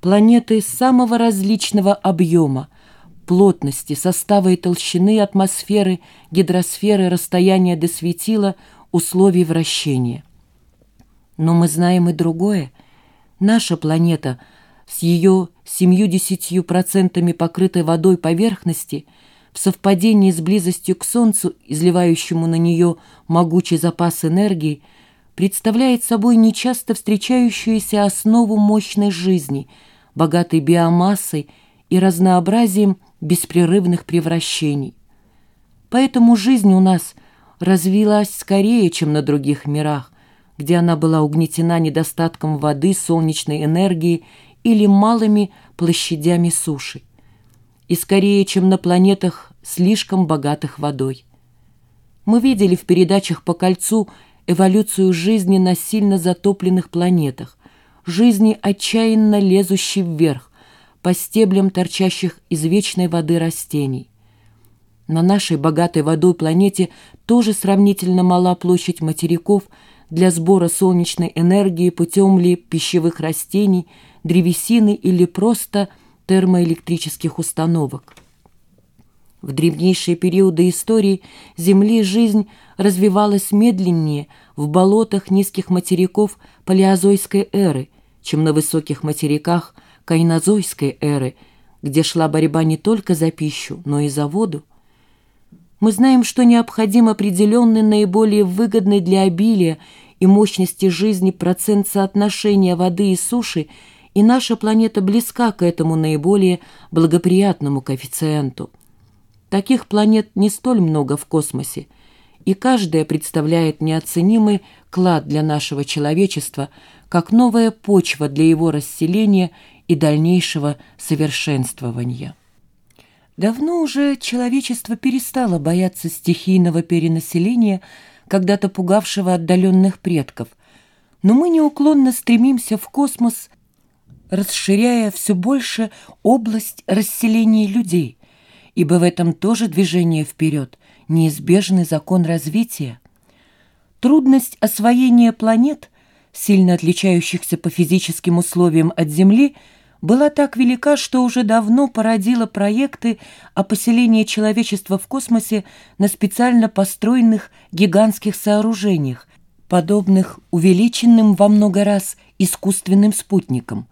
планеты самого различного объема, плотности, состава и толщины атмосферы, гидросферы, расстояния до светила, условий вращения. Но мы знаем и другое. Наша планета с ее 70% покрытой водой поверхности в совпадении с близостью к Солнцу, изливающему на нее могучий запас энергии, представляет собой нечасто встречающуюся основу мощной жизни, богатой биомассой и разнообразием беспрерывных превращений. Поэтому жизнь у нас развилась скорее, чем на других мирах, где она была угнетена недостатком воды, солнечной энергии или малыми площадями суши. И скорее, чем на планетах, слишком богатых водой. Мы видели в передачах по кольцу эволюцию жизни на сильно затопленных планетах, жизни, отчаянно лезущей вверх, по стеблям торчащих из вечной воды растений. На нашей богатой водой планете тоже сравнительно мала площадь материков для сбора солнечной энергии путем ли пищевых растений, древесины или просто термоэлектрических установок. В древнейшие периоды истории Земли жизнь развивалась медленнее в болотах низких материков палеозойской эры, чем на высоких материках кайнозойской эры, где шла борьба не только за пищу, но и за воду. Мы знаем, что необходим определенный наиболее выгодный для обилия и мощности жизни процент соотношения воды и суши, и наша планета близка к этому наиболее благоприятному коэффициенту. Таких планет не столь много в космосе, и каждая представляет неоценимый клад для нашего человечества, как новая почва для его расселения и дальнейшего совершенствования. Давно уже человечество перестало бояться стихийного перенаселения, когда-то пугавшего отдаленных предков, но мы неуклонно стремимся в космос, расширяя все больше область расселения людей, ибо в этом тоже движение вперед, неизбежный закон развития. Трудность освоения планет, сильно отличающихся по физическим условиям от Земли – была так велика, что уже давно породила проекты о поселении человечества в космосе на специально построенных гигантских сооружениях, подобных увеличенным во много раз искусственным спутникам.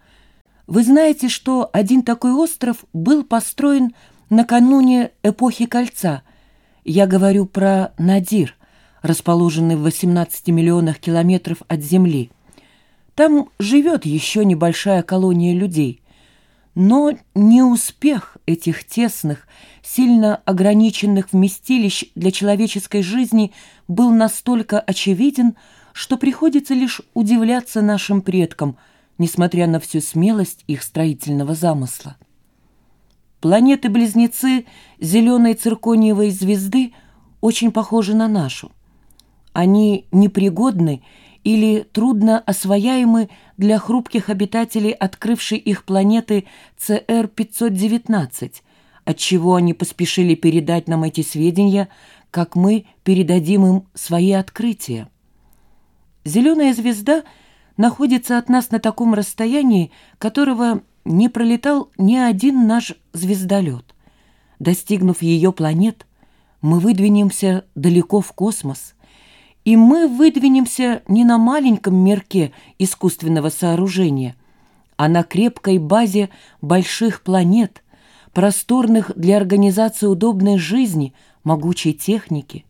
Вы знаете, что один такой остров был построен накануне эпохи Кольца. Я говорю про Надир, расположенный в 18 миллионах километров от Земли. Там живет еще небольшая колония людей. Но не успех этих тесных, сильно ограниченных вместилищ для человеческой жизни был настолько очевиден, что приходится лишь удивляться нашим предкам, несмотря на всю смелость их строительного замысла. Планеты-близнецы зеленой циркониевой звезды очень похожи на нашу. Они непригодны или трудно освояемы для хрупких обитателей открывшей их планеты ЦР-519, отчего они поспешили передать нам эти сведения, как мы передадим им свои открытия. Зеленая звезда находится от нас на таком расстоянии, которого не пролетал ни один наш звездолет. Достигнув ее планет, мы выдвинемся далеко в космос – и мы выдвинемся не на маленьком мерке искусственного сооружения, а на крепкой базе больших планет, просторных для организации удобной жизни, могучей техники.